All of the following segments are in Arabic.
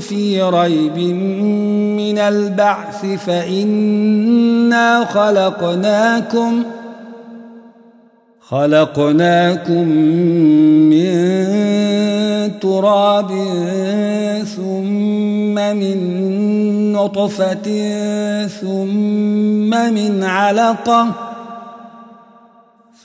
في ريب من البعث فإنا خلقناكم خلقناكم من تراب ثم من نطفة ثم من علقة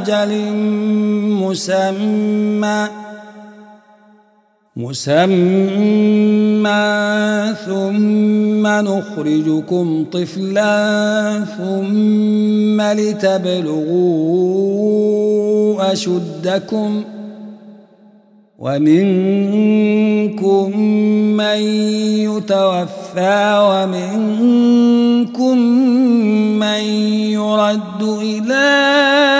أجل مسمى مسمى ثم نخرجكم طفلا ثم لتبلغوا أشدكم ومنكم من يتوفى ومنكم من يرد إلى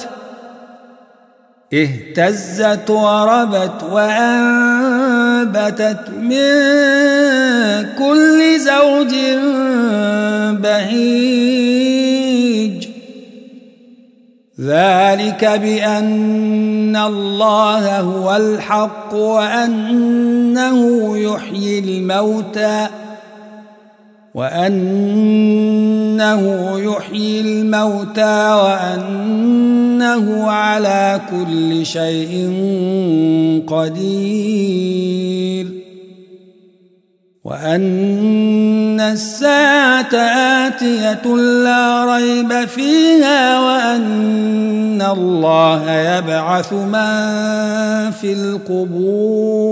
اهتزت وربت وأنبتت من كل زوج بهيج. ذلك بأن الله هو الحق وأنه يحيي الموتى وأنه يحيي الموتى وأنه على كل شيء قدير. وأن الساعة آتية لا ريب فيها وأن الله يبعث من في القبور.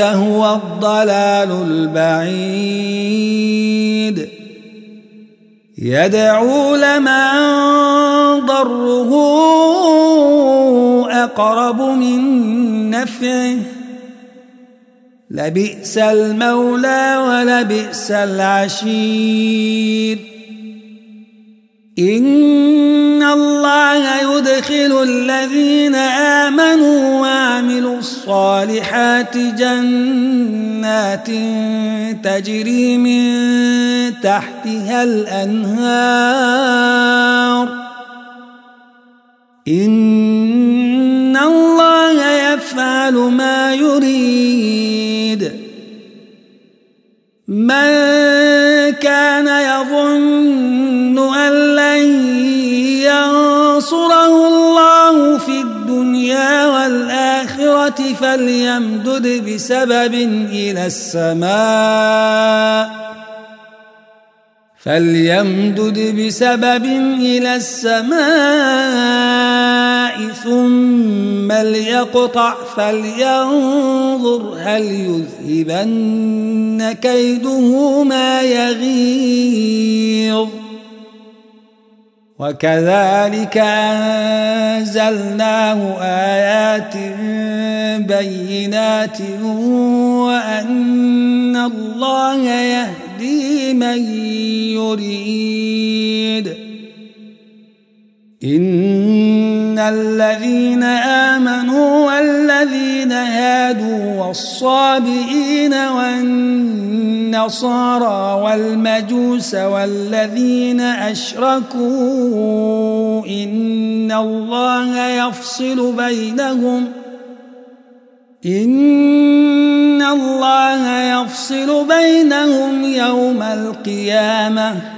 هو الضلال البعيد. يدعو لمن ضره أقرب من نفعه. لبئس المولى ولبئس العشير. إن الله يدخل الذين آمنوا وعملوا الصالحات جنات تجري من تحتها الأنهار. إن الله يفعل ما يريد. من والآخرة فليمدد بسبب إلى السماء. فليمدد بسبب إلى السماء ثم ليقطع فلينظر هل يذهبن كيده ما يغيظ. وكذلك أنزلناه آيات بينات وأن الله يهدي من يريد. إن الذين آمنوا هادوا والصابئين والنصارى والمجوس والذين أشركوا إن الله يفصل بينهم إن الله يفصل بينهم يوم القيامة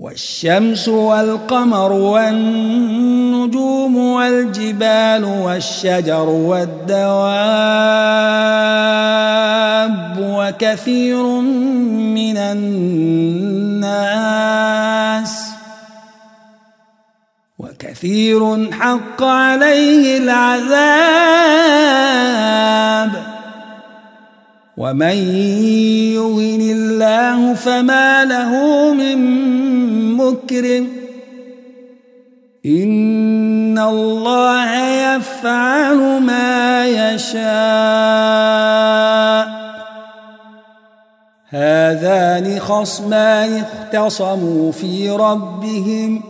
والشمس والقمر والنجوم والجبال والشجر والدواب وكثير من الناس وكثير حق عليه العذاب ومن يهن الله فما له من مكرم. إن الله يفعل ما يشاء. هذان خصمان اختصموا في ربهم.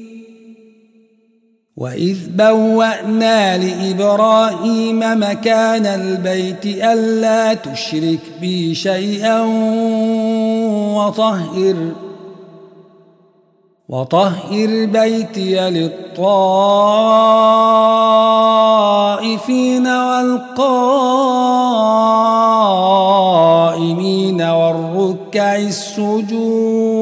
وإذ بوأنا لإبراهيم مكان البيت ألا تشرك بي شيئا وطهر وطهر بيتي للطائفين والقائمين والركع السجود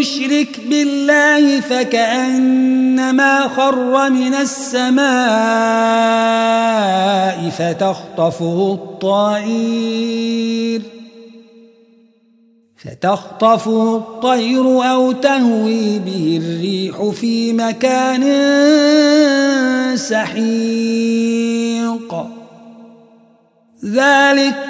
يشرك بالله فكأنما خر من السماء فتخطفه الطائر فتخطفه الطير أو تهوي به الريح في مكان سحيق. ذلك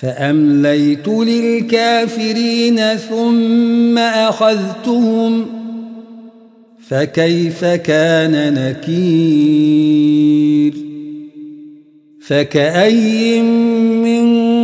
فأمليت للكافرين ثم أخذتهم فكيف كان نكير؟ فكأي من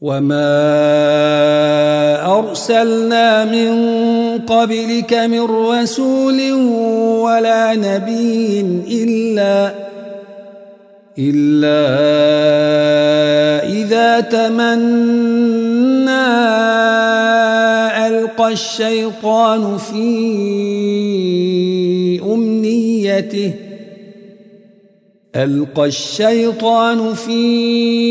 وما ارسلنا من قبلك من رسول ولا نبي الا الا اذا تمنى القى الشيطان في امنيته القى الشيطان في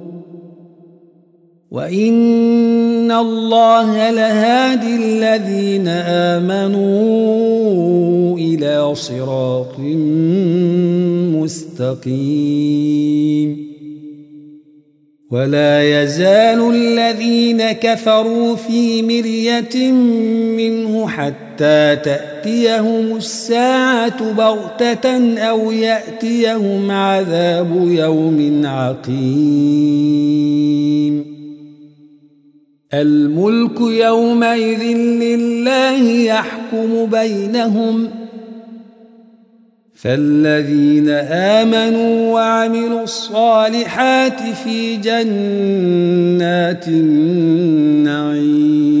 وإن الله لهادي الذين آمنوا إلى صراط مستقيم ولا يزال الذين كفروا في مرية منه حتى تأتيهم الساعة بغتة أو يأتيهم عذاب يوم عقيم الملك يومئذ لله يحكم بينهم ۖ فالذين آمنوا وعملوا الصالحات في جنات النعيم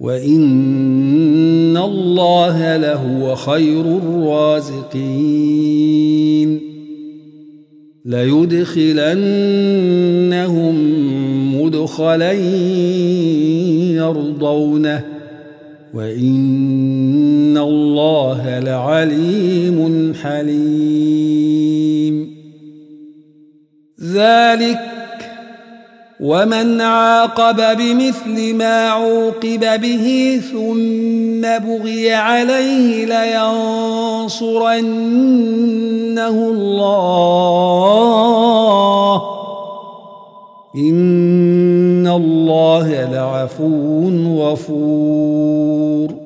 وإن الله لهو خير الرازقين ليدخلنهم مدخلا يرضونه وإن الله لعليم حليم ذلك ومن عاقب بمثل ما عوقب به ثم بغي عليه لينصرنه الله. إن الله لعفو غفور.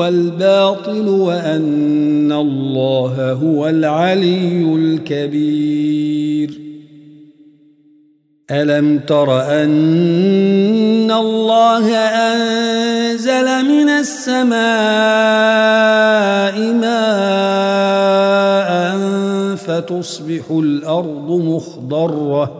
هو الباطل وأن الله هو العلي الكبير. ألم تر أن الله أنزل من السماء ماء فتصبح الأرض مخضرة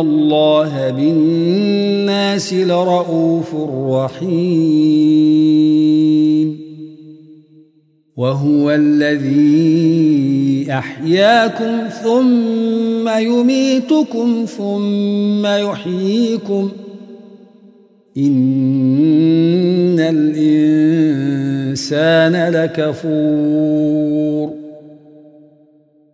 الله بالناس لرؤوف رحيم. وهو الذي أحياكم ثم يميتكم ثم يحييكم. إن الإنسان لكفور.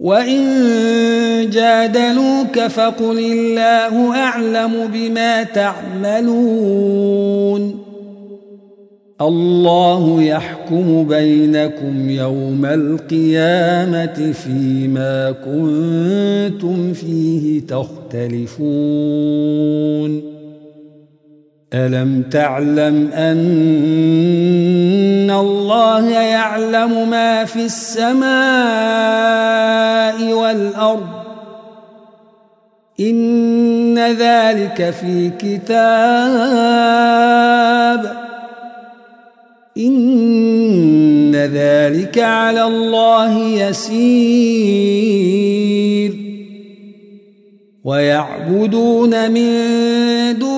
وإن جادلوك فقل الله أعلم بما تعملون الله يحكم بينكم يوم القيامة فيما كنتم فيه تختلفون ألم تعلم أن الله يعلم ما في السماء والأرض إن ذلك في كتاب إن ذلك على الله يسير ويعبدون من دون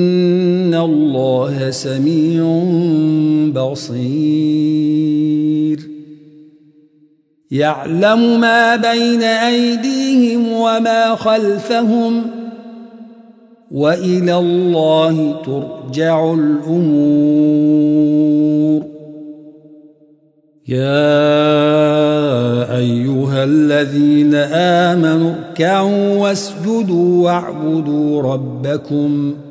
الله سميع بصير. يعلم ما بين أيديهم وما خلفهم وإلى الله ترجع الأمور. يا أيها الذين آمنوا اركعوا واسجدوا واعبدوا ربكم ۖ.